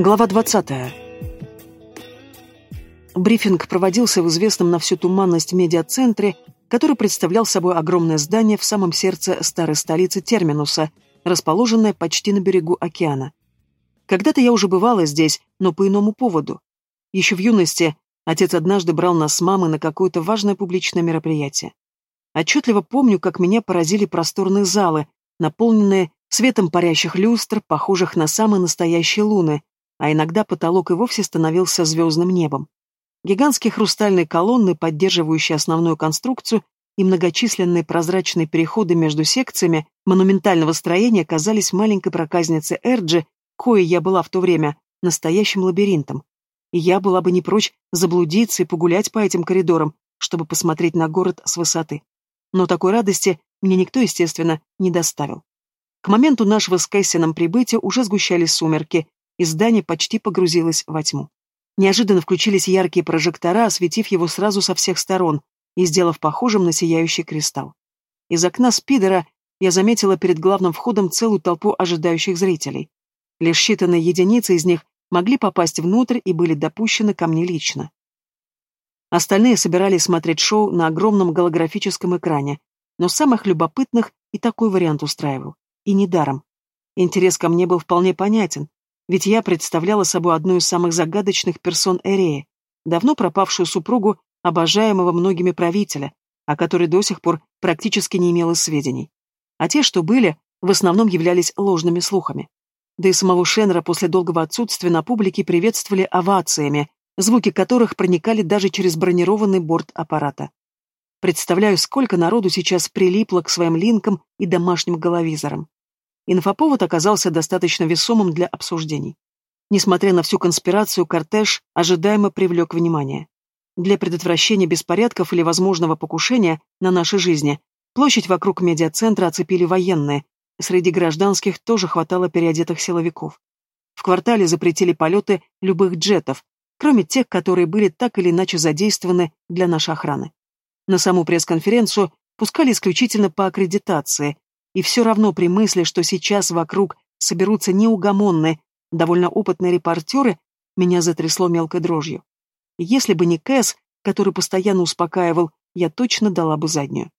Глава 20. Брифинг проводился в известном на всю туманность медиацентре, который представлял собой огромное здание в самом сердце старой столицы Терминуса, расположенное почти на берегу океана. Когда-то я уже бывала здесь, но по иному поводу. Еще в юности отец однажды брал нас с мамой на какое-то важное публичное мероприятие. Отчетливо помню, как меня поразили просторные залы, наполненные светом парящих люстр, похожих на самые настоящие луны, а иногда потолок и вовсе становился звездным небом. Гигантские хрустальные колонны, поддерживающие основную конструкцию, и многочисленные прозрачные переходы между секциями монументального строения казались маленькой проказнице Эрджи, кое я была в то время, настоящим лабиринтом. И я была бы не прочь заблудиться и погулять по этим коридорам, чтобы посмотреть на город с высоты. Но такой радости мне никто, естественно, не доставил. К моменту нашего с Кэссином прибытия уже сгущались сумерки, и здание почти погрузилось во тьму. Неожиданно включились яркие прожектора, осветив его сразу со всех сторон и сделав похожим на сияющий кристалл. Из окна спидера я заметила перед главным входом целую толпу ожидающих зрителей. Лишь считанные единицы из них могли попасть внутрь и были допущены ко мне лично. Остальные собирались смотреть шоу на огромном голографическом экране, но самых любопытных и такой вариант устраивал. И недаром. Интерес ко мне был вполне понятен, ведь я представляла собой одну из самых загадочных персон Эреи, давно пропавшую супругу обожаемого многими правителя, о которой до сих пор практически не имела сведений. А те, что были, в основном являлись ложными слухами. Да и самого Шеннера после долгого отсутствия на публике приветствовали овациями, звуки которых проникали даже через бронированный борт аппарата. Представляю, сколько народу сейчас прилипло к своим линкам и домашним головизорам. Инфоповод оказался достаточно весомым для обсуждений. Несмотря на всю конспирацию, кортеж ожидаемо привлек внимание. Для предотвращения беспорядков или возможного покушения на наши жизни площадь вокруг медиацентра оцепили военные, среди гражданских тоже хватало переодетых силовиков. В квартале запретили полеты любых джетов, кроме тех, которые были так или иначе задействованы для нашей охраны. На саму пресс-конференцию пускали исключительно по аккредитации, и все равно при мысли, что сейчас вокруг соберутся неугомонные, довольно опытные репортеры, меня затрясло мелкой дрожью. Если бы не Кэс, который постоянно успокаивал, я точно дала бы заднюю.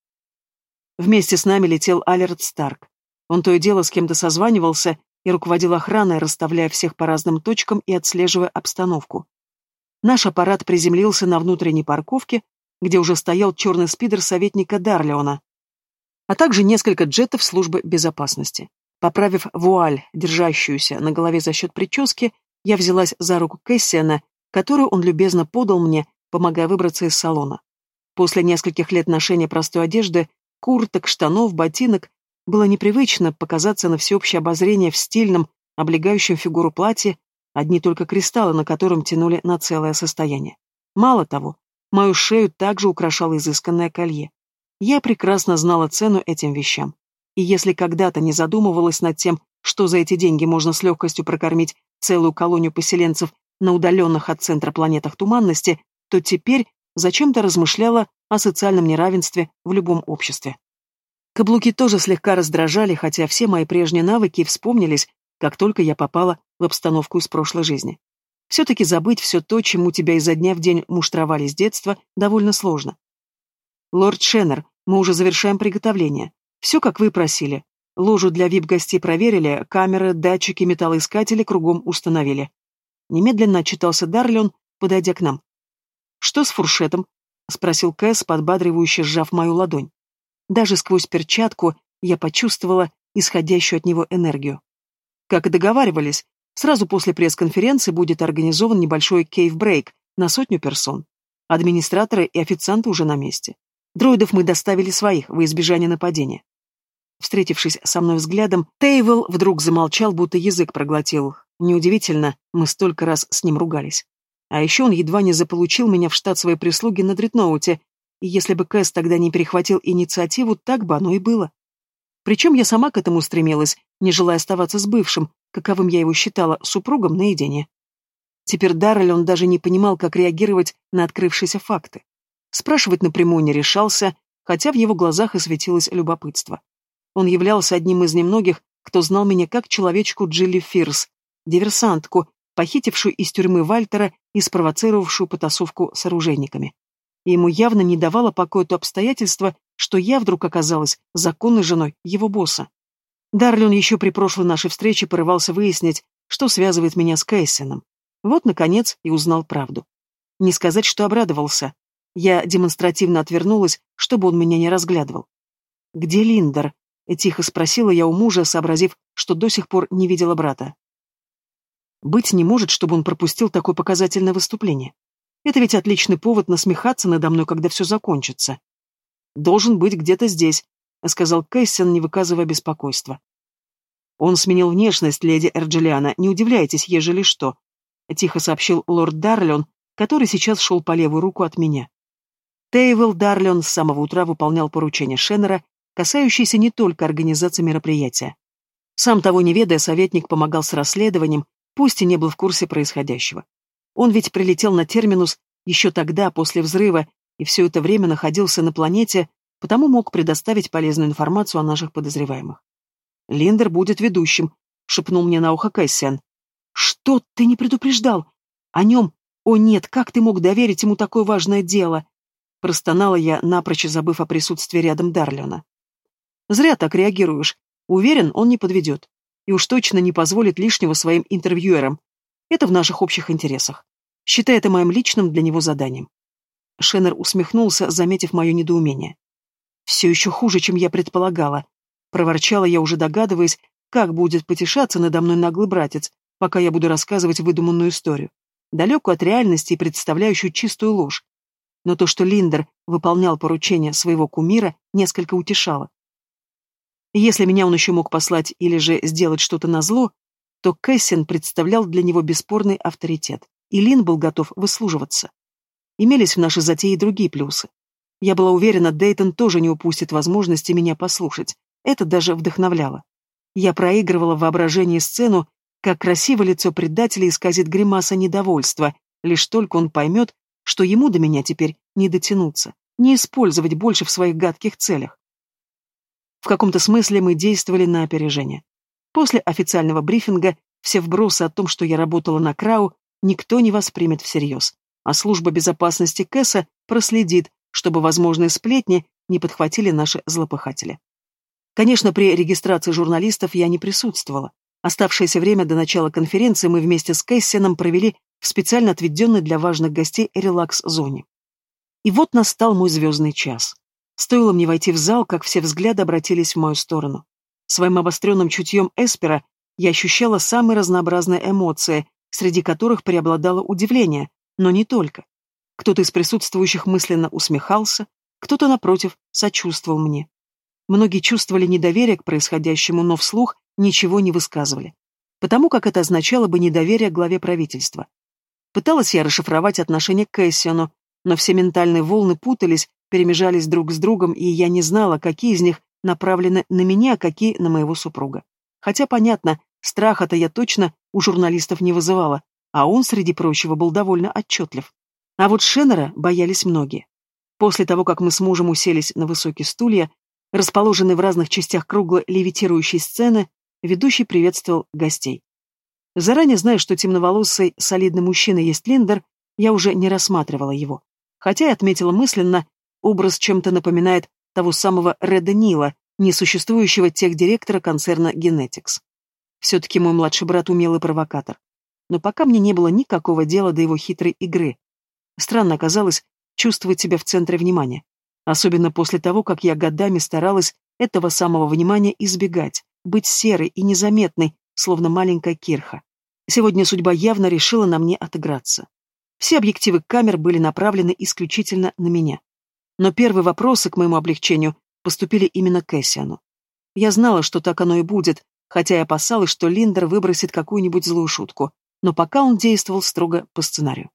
Вместе с нами летел Алерт Старк. Он то и дело с кем-то созванивался и руководил охраной, расставляя всех по разным точкам и отслеживая обстановку. Наш аппарат приземлился на внутренней парковке, где уже стоял черный спидер советника Дарлеона, а также несколько джетов службы безопасности. Поправив вуаль, держащуюся на голове за счет прически, я взялась за руку Кэссиана, которую он любезно подал мне, помогая выбраться из салона. После нескольких лет ношения простой одежды, курток, штанов, ботинок, было непривычно показаться на всеобщее обозрение в стильном, облегающем фигуру платье, одни только кристаллы, на котором тянули на целое состояние. Мало того, мою шею также украшало изысканное колье. Я прекрасно знала цену этим вещам. И если когда-то не задумывалась над тем, что за эти деньги можно с легкостью прокормить целую колонию поселенцев на удаленных от центра планетах туманности, то теперь зачем-то размышляла о социальном неравенстве в любом обществе. Каблуки тоже слегка раздражали, хотя все мои прежние навыки вспомнились, как только я попала в обстановку из прошлой жизни. Все-таки забыть все то, чему тебя изо дня в день муштровали с детства, довольно сложно. «Лорд Шеннер, мы уже завершаем приготовление. Все, как вы просили. Ложу для вип-гостей проверили, камеры, датчики, металлоискатели кругом установили». Немедленно отчитался Дарлион, подойдя к нам. «Что с фуршетом?» — спросил Кэс, подбадривающе сжав мою ладонь. Даже сквозь перчатку я почувствовала исходящую от него энергию. Как и договаривались, сразу после пресс-конференции будет организован небольшой кейв-брейк на сотню персон. Администраторы и официанты уже на месте. Дроидов мы доставили своих, во избежание нападения. Встретившись со мной взглядом, Тейвел вдруг замолчал, будто язык проглотил. Неудивительно, мы столько раз с ним ругались. А еще он едва не заполучил меня в штат своей прислуги на Дредноуте, и если бы Кэс тогда не перехватил инициативу, так бы оно и было. Причем я сама к этому стремилась, не желая оставаться с бывшим, каковым я его считала, супругом наедине. Теперь Даррель он даже не понимал, как реагировать на открывшиеся факты. Спрашивать напрямую не решался, хотя в его глазах и любопытство. Он являлся одним из немногих, кто знал меня как человечку Джилли Фирс, диверсантку, похитившую из тюрьмы Вальтера и спровоцировавшую потасовку с оружейниками. И ему явно не давало покоя то обстоятельство, что я вдруг оказалась законной женой его босса. Дарлин еще при прошлой нашей встрече порывался выяснить, что связывает меня с Кэссином. Вот, наконец, и узнал правду. Не сказать, что обрадовался. Я демонстративно отвернулась, чтобы он меня не разглядывал. «Где Линдер?» — тихо спросила я у мужа, сообразив, что до сих пор не видела брата. Быть не может, чтобы он пропустил такое показательное выступление. Это ведь отличный повод насмехаться надо мной, когда все закончится. «Должен быть где-то здесь», — сказал Кэссин, не выказывая беспокойства. «Он сменил внешность, леди Эрджелиана, не удивляйтесь, ежели что», — тихо сообщил лорд Дарлион, который сейчас шел по левую руку от меня. Тейвел Дарлион с самого утра выполнял поручения Шеннера, касающиеся не только организации мероприятия. Сам того не ведая, советник помогал с расследованием, пусть и не был в курсе происходящего. Он ведь прилетел на терминус еще тогда, после взрыва, и все это время находился на планете, потому мог предоставить полезную информацию о наших подозреваемых. «Линдер будет ведущим», — шепнул мне на ухо Кэссиан. «Что ты не предупреждал? О нем? О нет, как ты мог доверить ему такое важное дело?» Простонала я, напрочь забыв о присутствии рядом Дарлиона. «Зря так реагируешь. Уверен, он не подведет и уж точно не позволит лишнего своим интервьюерам. Это в наших общих интересах. Считай это моим личным для него заданием. Шеннер усмехнулся, заметив мое недоумение. «Все еще хуже, чем я предполагала», — проворчала я, уже догадываясь, как будет потешаться надо мной наглый братец, пока я буду рассказывать выдуманную историю, далекую от реальности и представляющую чистую ложь. Но то, что Линдер выполнял поручения своего кумира, несколько утешало. Если меня он еще мог послать или же сделать что-то назло, то Кэссин представлял для него бесспорный авторитет, и Лин был готов выслуживаться. Имелись в нашей затее другие плюсы. Я была уверена, Дейтон тоже не упустит возможности меня послушать. Это даже вдохновляло. Я проигрывала в воображении сцену, как красиво лицо предателя исказит гримаса недовольства, лишь только он поймет, что ему до меня теперь не дотянуться, не использовать больше в своих гадких целях. В каком-то смысле мы действовали на опережение. После официального брифинга все вбросы о том, что я работала на Крау, никто не воспримет всерьез, а служба безопасности Кэса проследит, чтобы возможные сплетни не подхватили наши злопыхатели. Конечно, при регистрации журналистов я не присутствовала. Оставшееся время до начала конференции мы вместе с Кэссином провели в специально отведенной для важных гостей релакс-зоне. И вот настал мой звездный час. Стоило мне войти в зал, как все взгляды обратились в мою сторону. Своим обостренным чутьем Эспера я ощущала самые разнообразные эмоции, среди которых преобладало удивление, но не только. Кто-то из присутствующих мысленно усмехался, кто-то, напротив, сочувствовал мне. Многие чувствовали недоверие к происходящему, но вслух ничего не высказывали, потому как это означало бы недоверие главе правительства. Пыталась я расшифровать отношение к Кэссиону, но все ментальные волны путались, перемежались друг с другом, и я не знала, какие из них направлены на меня, а какие на моего супруга. Хотя, понятно, страха-то я точно у журналистов не вызывала, а он, среди прочего, был довольно отчетлив. А вот Шеннера боялись многие. После того, как мы с мужем уселись на высокие стулья, расположенные в разных частях кругло левитирующей сцены, ведущий приветствовал гостей. Заранее зная, что темноволосый, солидный мужчина есть Линдер, я уже не рассматривала его. Хотя и отметила мысленно, Образ чем-то напоминает того самого Реда Нила, несуществующего техдиректора концерна Genetics. Все-таки мой младший брат умелый провокатор. Но пока мне не было никакого дела до его хитрой игры. Странно оказалось чувствовать себя в центре внимания. Особенно после того, как я годами старалась этого самого внимания избегать, быть серой и незаметной, словно маленькая кирха. Сегодня судьба явно решила на мне отыграться. Все объективы камер были направлены исключительно на меня. Но первые вопросы, к моему облегчению, поступили именно к Кэссиану. Я знала, что так оно и будет, хотя и опасалась, что Линдер выбросит какую-нибудь злую шутку, но пока он действовал строго по сценарию.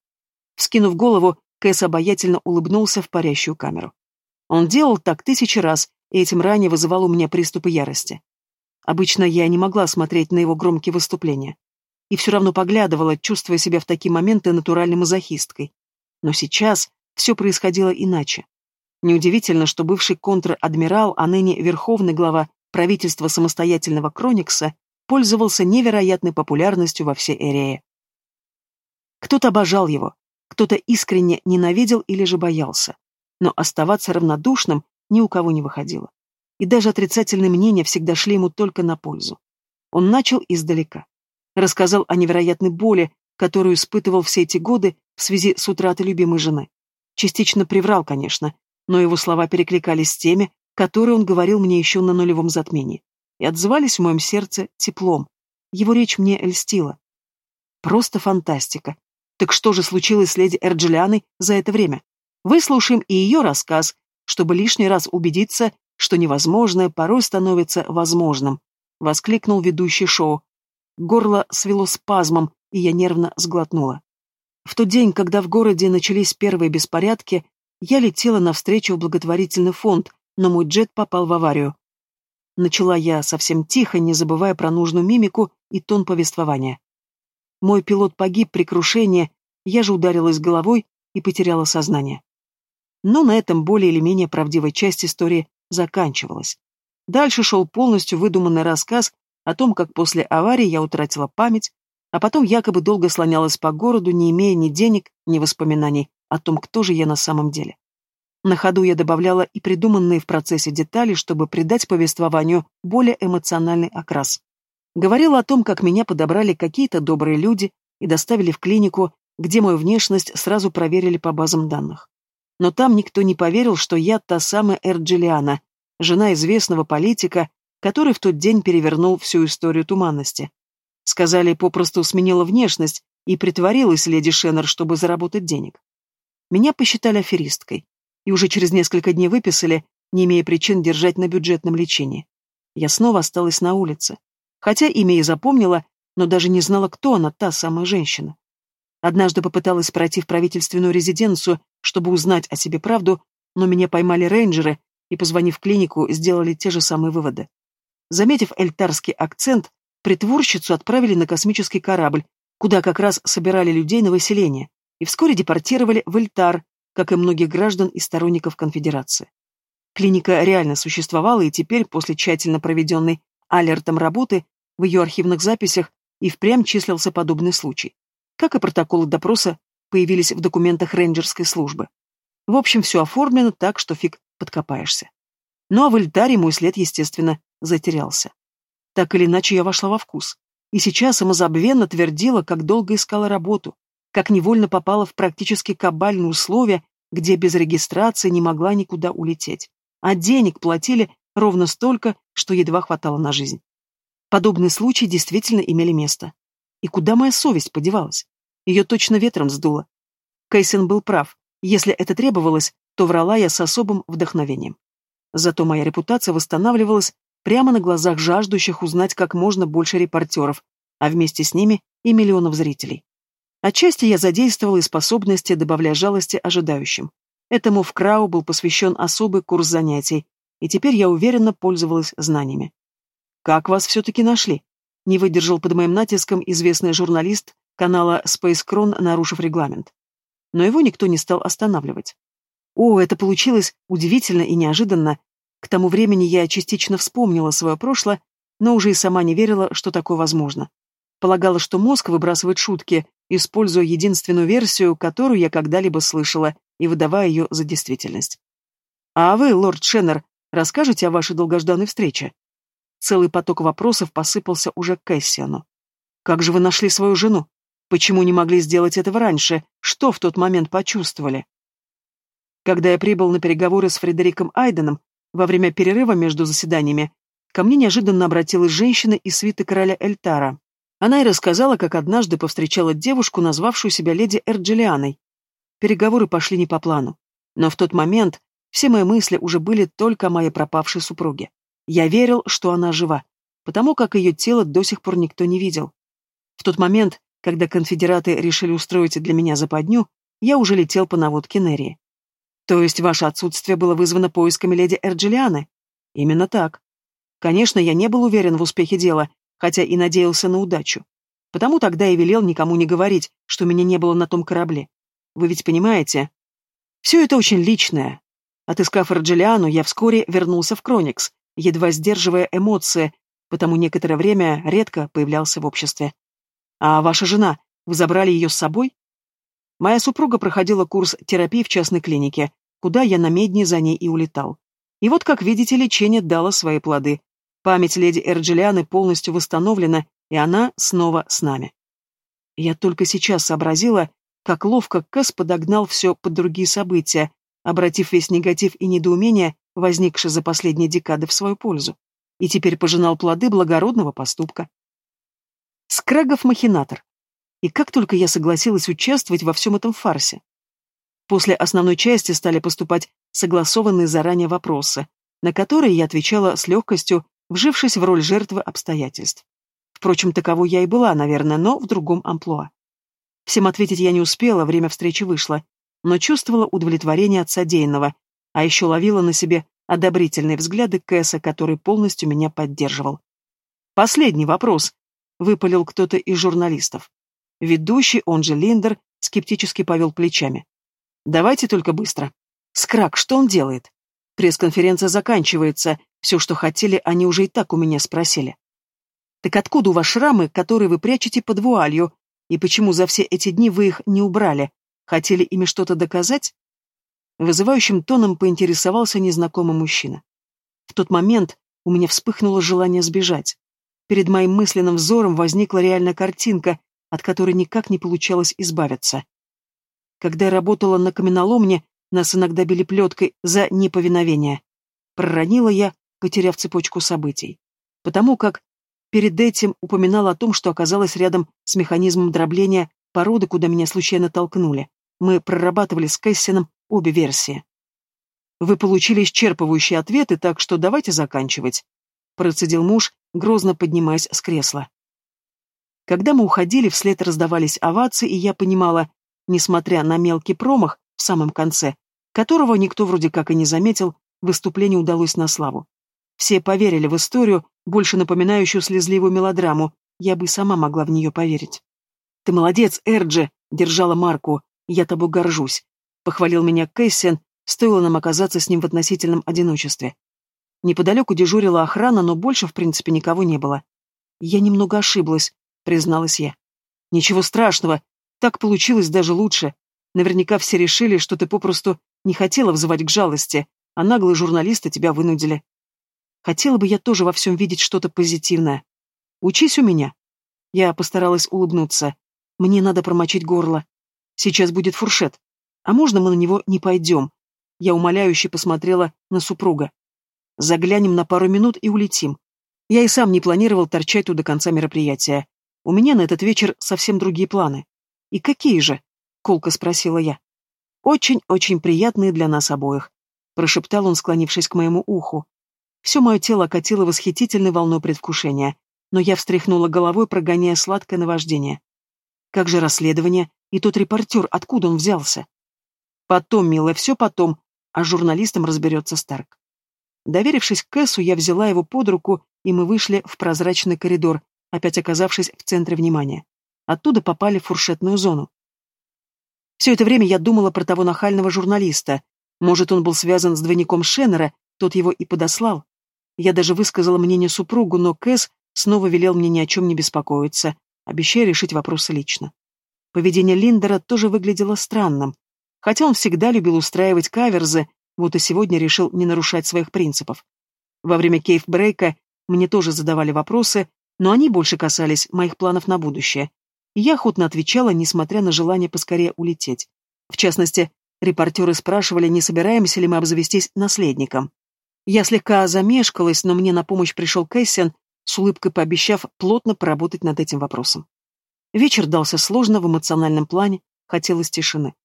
Вскинув голову, Кэс обаятельно улыбнулся в парящую камеру. Он делал так тысячи раз, и этим ранее вызывал у меня приступы ярости. Обычно я не могла смотреть на его громкие выступления. И все равно поглядывала, чувствуя себя в такие моменты натуральной мазохисткой. Но сейчас все происходило иначе. Неудивительно, что бывший контр-адмирал, а ныне верховный глава правительства самостоятельного Кроникса, пользовался невероятной популярностью во всей Эрее. Кто-то обожал его, кто-то искренне ненавидел или же боялся. Но оставаться равнодушным ни у кого не выходило. И даже отрицательные мнения всегда шли ему только на пользу. Он начал издалека. Рассказал о невероятной боли, которую испытывал все эти годы в связи с утратой любимой жены. Частично приврал, конечно, но его слова перекликались с теми, которые он говорил мне еще на нулевом затмении, и отзывались в моем сердце теплом. Его речь мне льстила. Просто фантастика. Так что же случилось с леди Эрджилианой за это время? Выслушаем и ее рассказ, чтобы лишний раз убедиться, что невозможное порой становится возможным, — воскликнул ведущий шоу. Горло свело спазмом, и я нервно сглотнула. В тот день, когда в городе начались первые беспорядки, я летела навстречу в благотворительный фонд, но мой джет попал в аварию. Начала я совсем тихо, не забывая про нужную мимику и тон повествования. Мой пилот погиб при крушении, я же ударилась головой и потеряла сознание. Но на этом более или менее правдивая часть истории заканчивалась. Дальше шел полностью выдуманный рассказ о том, как после аварии я утратила память, а потом якобы долго слонялась по городу, не имея ни денег, ни воспоминаний о том, кто же я на самом деле. На ходу я добавляла и придуманные в процессе детали, чтобы придать повествованию более эмоциональный окрас. Говорила о том, как меня подобрали какие-то добрые люди и доставили в клинику, где мою внешность сразу проверили по базам данных. Но там никто не поверил, что я та самая Эрджилиана, жена известного политика, который в тот день перевернул всю историю туманности. Сказали, попросту сменила внешность и притворилась леди Шеннер, чтобы заработать денег. Меня посчитали аферисткой, и уже через несколько дней выписали, не имея причин держать на бюджетном лечении. Я снова осталась на улице, хотя имя и запомнила, но даже не знала, кто она, та самая женщина. Однажды попыталась пройти в правительственную резиденцию, чтобы узнать о себе правду, но меня поймали рейнджеры и, позвонив в клинику, сделали те же самые выводы. Заметив эльтарский акцент, притворщицу отправили на космический корабль, куда как раз собирали людей на выселение, и вскоре депортировали в Эльтар, как и многих граждан и сторонников конфедерации. Клиника реально существовала, и теперь, после тщательно проведенной алертом работы, в ее архивных записях и впрямь числился подобный случай. Как и протоколы допроса появились в документах рейнджерской службы. В общем, все оформлено так, что фиг подкопаешься. Ну а в Эльтаре мой след, естественно, затерялся. Так или иначе, я вошла во вкус. И сейчас самозабвенно твердила, как долго искала работу, как невольно попала в практически кабальные условия, где без регистрации не могла никуда улететь. А денег платили ровно столько, что едва хватало на жизнь. Подобные случаи действительно имели место. И куда моя совесть подевалась? Ее точно ветром сдуло. Кейсин был прав. Если это требовалось, то врала я с особым вдохновением. Зато моя репутация восстанавливалась прямо на глазах жаждущих узнать как можно больше репортеров, а вместе с ними и миллионов зрителей. Отчасти я задействовала и способности, добавляя жалости ожидающим. Этому в Крау был посвящен особый курс занятий, и теперь я уверенно пользовалась знаниями. «Как вас все-таки нашли?» Не выдержал под моим натиском известный журналист канала Space нарушив регламент. Но его никто не стал останавливать. О, это получилось удивительно и неожиданно, к тому времени я частично вспомнила свое прошлое, но уже и сама не верила, что такое возможно. Полагала, что мозг выбрасывает шутки, используя единственную версию, которую я когда-либо слышала, и выдавая ее за действительность. «А вы, лорд Шеннер, расскажете о вашей долгожданной встрече?» Целый поток вопросов посыпался уже к Кэссиану. «Как же вы нашли свою жену? Почему не могли сделать этого раньше? Что в тот момент почувствовали?» Когда я прибыл на переговоры с Фредериком Айденом, во время перерыва между заседаниями ко мне неожиданно обратилась женщина из свиты короля Эльтара. Она и рассказала, как однажды повстречала девушку, назвавшую себя леди Эрджилианой. Переговоры пошли не по плану. Но в тот момент все мои мысли уже были только о моей пропавшей супруге. Я верил, что она жива, потому как ее тело до сих пор никто не видел. В тот момент, когда конфедераты решили устроить для меня западню, я уже летел по наводке Нерии. То есть ваше отсутствие было вызвано поисками леди Эрджилианы? Именно так. Конечно, я не был уверен в успехе дела, хотя и надеялся на удачу. Потому тогда и велел никому не говорить, что меня не было на том корабле. Вы ведь понимаете? Все это очень личное. Отыскав Эрджилиану, я вскоре вернулся в Кроникс, едва сдерживая эмоции, потому некоторое время редко появлялся в обществе. А ваша жена, вы забрали ее с собой? Моя супруга проходила курс терапии в частной клинике, куда я на медне за ней и улетал. И вот, как видите, лечение дало свои плоды. Память леди Эрджилианы полностью восстановлена, и она снова с нами. Я только сейчас сообразила, как ловко Кэс подогнал все под другие события, обратив весь негатив и недоумение, возникшие за последние декады, в свою пользу. И теперь пожинал плоды благородного поступка. Скрагов махинатор. И как только я согласилась участвовать во всем этом фарсе. После основной части стали поступать согласованные заранее вопросы, на которые я отвечала с легкостью, вжившись в роль жертвы обстоятельств. Впрочем, таковой я и была, наверное, но в другом амплуа. Всем ответить я не успела, время встречи вышло, но чувствовала удовлетворение от содеянного, а еще ловила на себе одобрительные взгляды Кэса, который полностью меня поддерживал. «Последний вопрос», — выпалил кто-то из журналистов. Ведущий, он же Линдер, скептически повел плечами. «Давайте только быстро. Скрак, что он делает?» Пресс-конференция заканчивается, все, что хотели, они уже и так у меня спросили. «Так откуда у вас шрамы, которые вы прячете под вуалью, и почему за все эти дни вы их не убрали? Хотели ими что-то доказать?» Вызывающим тоном поинтересовался незнакомый мужчина. В тот момент у меня вспыхнуло желание сбежать. Перед моим мысленным взором возникла реальная картинка, от которой никак не получалось избавиться. Когда я работала на каменоломне, нас иногда били плеткой за неповиновение. Проронила я, потеряв цепочку событий. Потому как перед этим упоминала о том, что оказалась рядом с механизмом дробления породы, куда меня случайно толкнули. Мы прорабатывали с Кэссином обе версии. Вы получили исчерпывающие ответы, так что давайте заканчивать. Процедил муж, грозно поднимаясь с кресла. Когда мы уходили, вслед раздавались овации, и я понимала, несмотря на мелкий промах в самом конце, которого никто вроде как и не заметил, выступление удалось на славу. Все поверили в историю, больше напоминающую слезливую мелодраму, я бы сама могла в нее поверить. «Ты молодец, Эрджи!» — держала Марку. «Я тобой горжусь», — похвалил меня Кэссиан, стоило нам оказаться с ним в относительном одиночестве. Неподалеку дежурила охрана, но больше, в принципе, никого не было. Я немного ошиблась, призналась я. Ничего страшного, так получилось даже лучше. Наверняка все решили, что ты попросту не хотела взывать к жалости, а наглые журналисты тебя вынудили. Хотела бы я тоже во всем видеть что-то позитивное. Учись у меня. Я постаралась улыбнуться. Мне надо промочить горло. Сейчас будет фуршет. А можно мы на него не пойдем? Я умоляюще посмотрела на супруга. Заглянем на пару минут и улетим. Я и сам не планировал торчать тут до конца мероприятия. У меня на этот вечер совсем другие планы. И какие же? Колко спросила я. Очень-очень приятные для нас обоих, прошептал он, склонившись к моему уху. Все мое тело окатило восхитительной волной предвкушения, но я встряхнула головой, прогоняя сладкое наваждение. Как же расследование? И тот репортер, откуда он взялся? Потом, милая, все потом, а с журналистом разберется Старк. Доверившись Кэссу, я взяла его под руку, и мы вышли в прозрачный коридор, опять оказавшись в центре внимания. Оттуда попали в фуршетную зону. Все это время я думала про того нахального журналиста. Может, он был связан с двойником Шеннера, тот его и подослал. Я даже высказала мнение супругу, но Кэс снова велел мне ни о чем не беспокоиться, обещая решить вопросы лично. Поведение Линдера тоже выглядело странным. Хотя он всегда любил устраивать каверзы, вот и сегодня решил не нарушать своих принципов. Во время кейф-брейка мне тоже задавали вопросы, но они больше касались моих планов на будущее. И я охотно отвечала, несмотря на желание поскорее улететь. В частности, репортеры спрашивали, не собираемся ли мы обзавестись наследником. Я слегка замешкалась, но мне на помощь пришел Кэссиан, с улыбкой пообещав плотно поработать над этим вопросом. Вечер дался сложно в эмоциональном плане, хотелось тишины.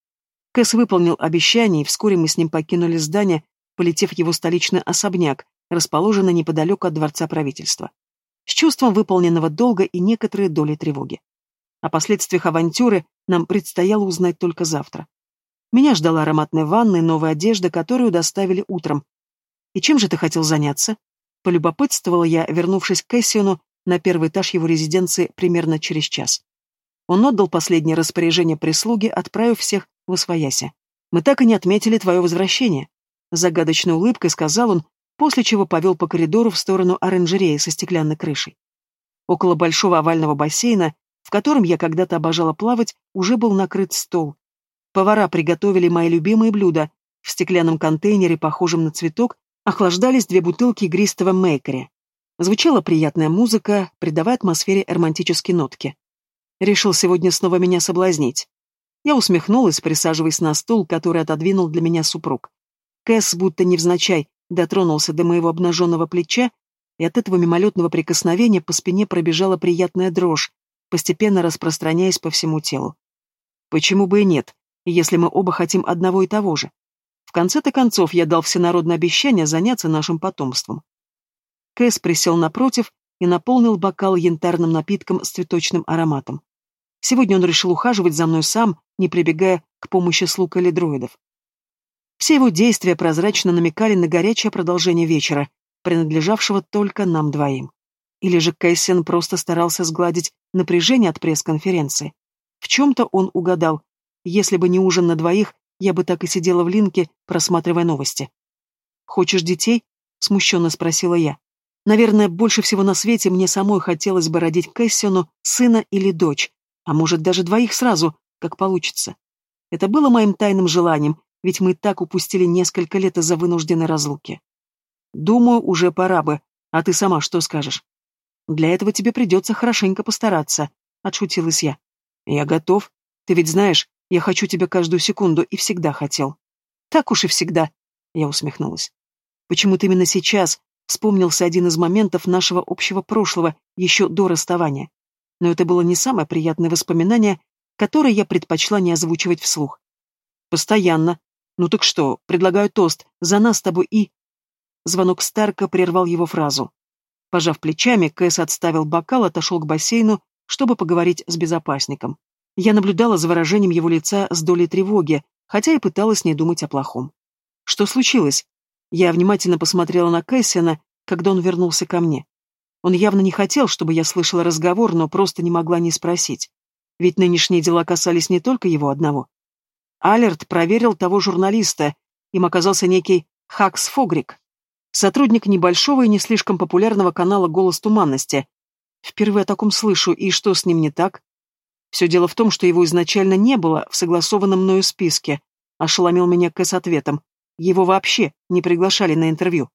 Кэс выполнил обещание, и вскоре мы с ним покинули здание, полетев в его столичный особняк, расположенный неподалеку от Дворца правительства с чувством выполненного долга и некоторые доли тревоги. О последствиях авантюры нам предстояло узнать только завтра. Меня ждала ароматная ванна и новая одежда, которую доставили утром. «И чем же ты хотел заняться?» Полюбопытствовала я, вернувшись к Кэссиону на первый этаж его резиденции примерно через час. Он отдал последнее распоряжение прислуги, отправив всех в Освояси. «Мы так и не отметили твое возвращение», — загадочной улыбкой сказал он, после чего повел по коридору в сторону оранжереи со стеклянной крышей. Около большого овального бассейна, в котором я когда-то обожала плавать, уже был накрыт стол, Повара приготовили мои любимые блюда. В стеклянном контейнере, похожем на цветок, охлаждались две бутылки игристого мейкеря. Звучала приятная музыка, придавая атмосфере романтические нотки. Решил сегодня снова меня соблазнить. Я усмехнулась, присаживаясь на стул, который отодвинул для меня супруг. Кэс, будто невзначай, дотронулся до моего обнаженного плеча, и от этого мимолетного прикосновения по спине пробежала приятная дрожь, постепенно распространяясь по всему телу. Почему бы и нет, если мы оба хотим одного и того же? В конце-то концов я дал всенародное обещание заняться нашим потомством. Кэс присел напротив и наполнил бокал янтарным напитком с цветочным ароматом. Сегодня он решил ухаживать за мной сам, не прибегая к помощи слуг или дроидов. Все его действия прозрачно намекали на горячее продолжение вечера, принадлежавшего только нам двоим. Или же Кэссиан просто старался сгладить напряжение от пресс-конференции. В чем-то он угадал. Если бы не ужин на двоих, я бы так и сидела в линке, просматривая новости. «Хочешь детей?» — смущенно спросила я. Наверное, больше всего на свете мне самой хотелось бы родить Кэссиону сына или дочь, а может даже двоих сразу, как получится. Это было моим тайным желанием, ведь мы так упустили несколько лет из-за вынужденной разлуки. Думаю, уже пора бы. А ты сама что скажешь? Для этого тебе придется хорошенько постараться, отшутилась я. Я готов. Ты ведь знаешь, я хочу тебя каждую секунду и всегда хотел. Так уж и всегда, я усмехнулась. Почему-то именно сейчас вспомнился один из моментов нашего общего прошлого, еще до расставания. Но это было не самое приятное воспоминание, которое я предпочла не озвучивать вслух. Постоянно. Ну так что, предлагаю тост за нас с тобой и... Звонок Старка прервал его фразу. Пожав плечами, Кэс отставил бокал, отошел к бассейну, чтобы поговорить с безопасником. Я наблюдала за выражением его лица с долей тревоги, хотя и пыталась не думать о плохом. Что случилось? Я внимательно посмотрела на Кэссина, когда он вернулся ко мне. Он явно не хотел, чтобы я слышала разговор, но просто не могла не спросить. Ведь нынешние дела касались не только его одного. Алерт проверил того журналиста, им оказался некий Хакс Фогрик, Сотрудник небольшого и не слишком популярного канала «Голос туманности». Впервые о таком слышу, и что с ним не так? Все дело в том, что его изначально не было в согласованном мною списке. Ошеломил меня Кэс ответом. Его вообще не приглашали на интервью.